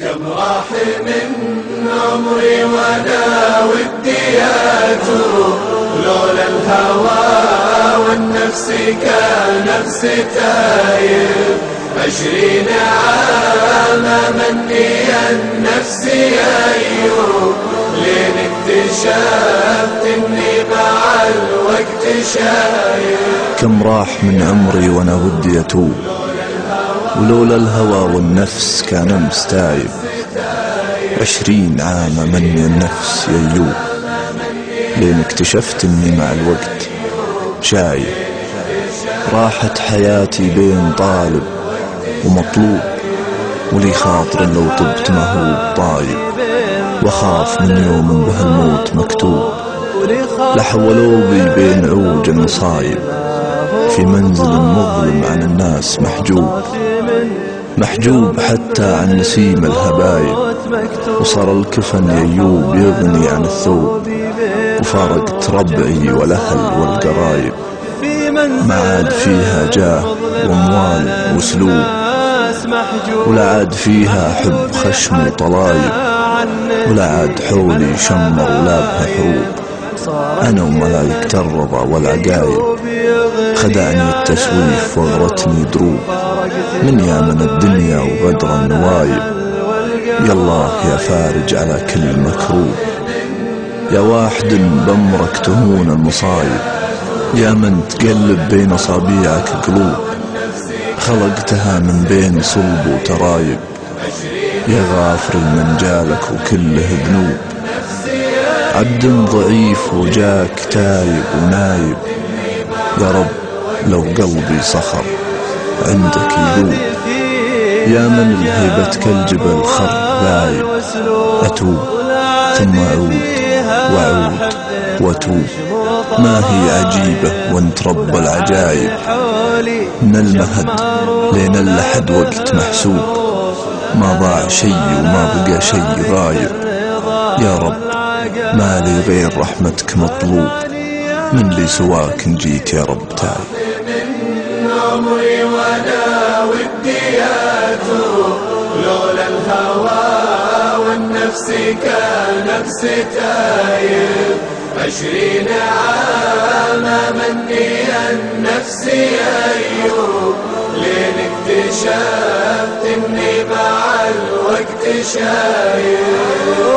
كم راح من عمري وأنا ودي اتوب لولا الهوى والنفس كنفس تايب عشرين عام مني النفس ايوب لين اكتشفت إني مع الوقت شايب كم راح من عمري وأنا ودي أتوب. ولولا الهوى والنفس كان مستايب عشرين عام مني النفس ييوب لين اكتشفت إني مع الوقت شايب. راحت حياتي بين طالب ومطلوب ولي خاطر لو طبت ما هو طايب. واخاف من يوم به الموت مكتوب. لحولوا بي بين عوج المصايب في منزل مظلم عن الناس محجوب. محجوب حتى عن نسيم الهبايب. وصار الكفن ييوب يغني عن الثوب. وفارقت ربعي والأهل والقرايب. ما عاد فيها جاه وأموال وسلوب ولا عاد فيها حب خشم وطلايب. ولا عاد حولي شمر ولا بها حروب أنا وملايكة الرضا والعقايب خدعني التسويف وغرتني دروب. من يا من الدنيا وغدر النوايب يا الله يا فارج على كل مكروب. يا واحد بأمرك تهون المصايب. يا من تقلب بين أصابيعك قلوب. خلقتها من بين صلب وترايب. يا غافر من جالك وكله ذنوب عبد ضعيف وجاك تايب ونايب يا رب لو قلبي صخر عندك يذوب يا من لهيبتك الجبل خر ذايب أتوب ثم أعود وأعود وأتوب. ما هي عجيبة وأنت رب العجايب. من المهد لين اللحد وقت محسوب. ما ضاع شي وما بقى شي غايب. يا رب ما لي غير رحمتك مطلوب من لي سواك جيت يا رب تايب من عمري وأنا ودي لولا الهوى والنفس كنفس تايب عشرين عام مني النفس أيوب لين اكتشفت إني مع الوقت شايب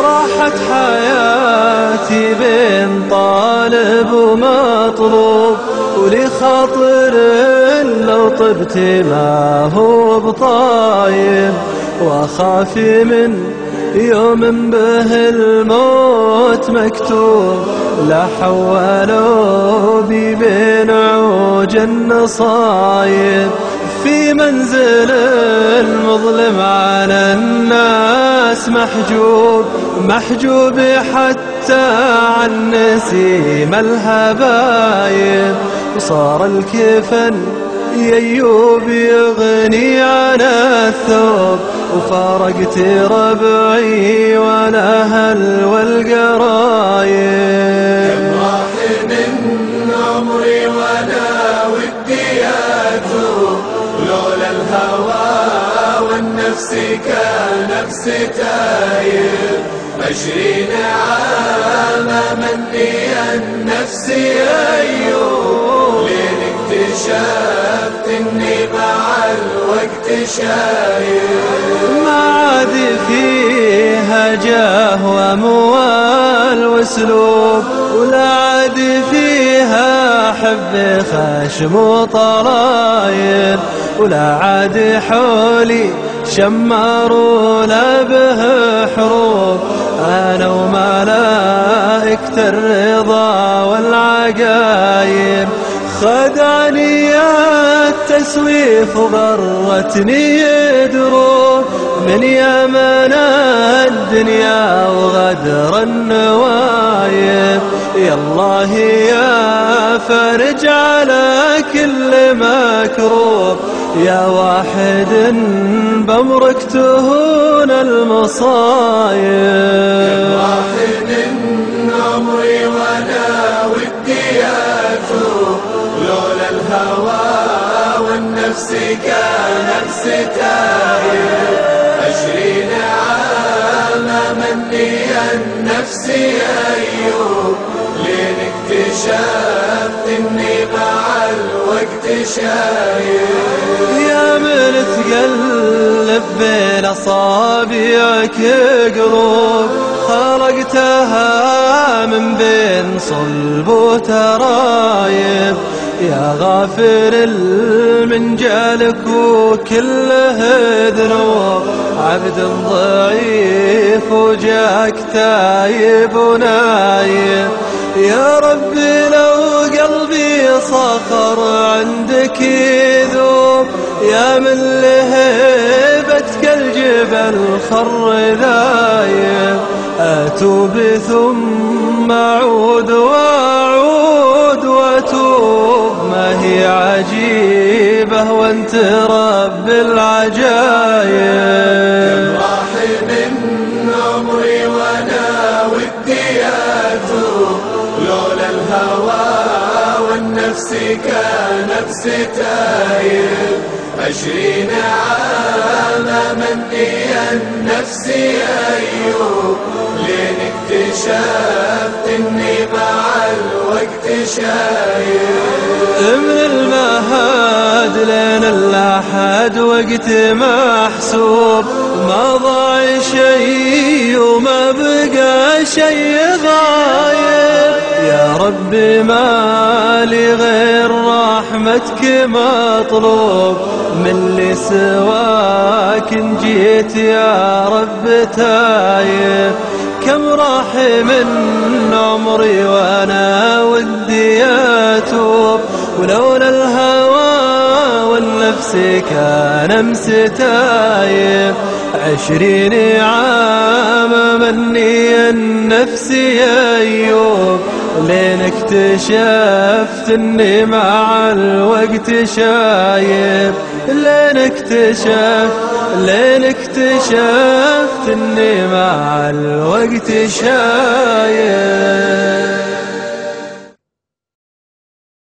راحت حياتي بين طالب ومطلوب ولي خاطر لو طبت ما هو بطايب. وأخاف من يوم به الموت مكتوب لا حولوا بي بين عوج النصايب. في منزل المظلم الناس محجوب محجوب حتى عن نسيم الهبايب. وصار الكفن ييوب يغني عن الثوب. وفارقت ربعي والأهل والقرايب. راح من عمري وأنا ودي أتوب. لولا الهوى والنفس كنفس تايب عشرين عام مني النفس ايوب لين اكتشفت إني مع الوقت شايب ما عاد فيها جاه واموال واسلوب ولا عاد فيها حب خشم وطراير ولا عاد حولي شمار ولا به حروب. أنا وملائكة الرضا والعقايب خدعني التسويف وغرتني دروب من يمن الدنيا وغدر النوايب يا الله يا فرج على كل مكروب. يا واحد بأمرك تهون المصايب. واحد من عمري نفسك نفس تائب عشرين عام منيا نفسي أيوب. لين اكتشفت إني مع الوقت شايب. يا من تقلب بين أصابعك قلوب خرجتها من بين صلب وتراب. يا غافر من جالك وكله ذنوب عبد ضعيف وجاك تايب ونايب. يا ربي لو قلبي صخر عندك يذوب. يا من لهيبتك الجبل خر ذايب. أتوب ثم أعود وأنت رب العجايب. راح من عمري وأنا ودي اتوب لولا الهوى والنفس كانت ستايب عشرين عام مني النفس أيوب. لين اكتشفت إني مع الوقت شايب من المهد لين الأحد وقت محسوب. ما ضاع شيء وما بقى شيء غايب. يا ربي ما لي غير رحمتك مطلوب. من اللي سواك جيت يا رب تايب. كم راح من عمري وأنا ودي أتوب. ولولا الهوى والنفس كان أمس تايب. عشرين عام مني النفس أيوب. لين اكتشفت إني مع الوقت شايب لين اكتشفت لين اكتشفت إني مع الوقت شايب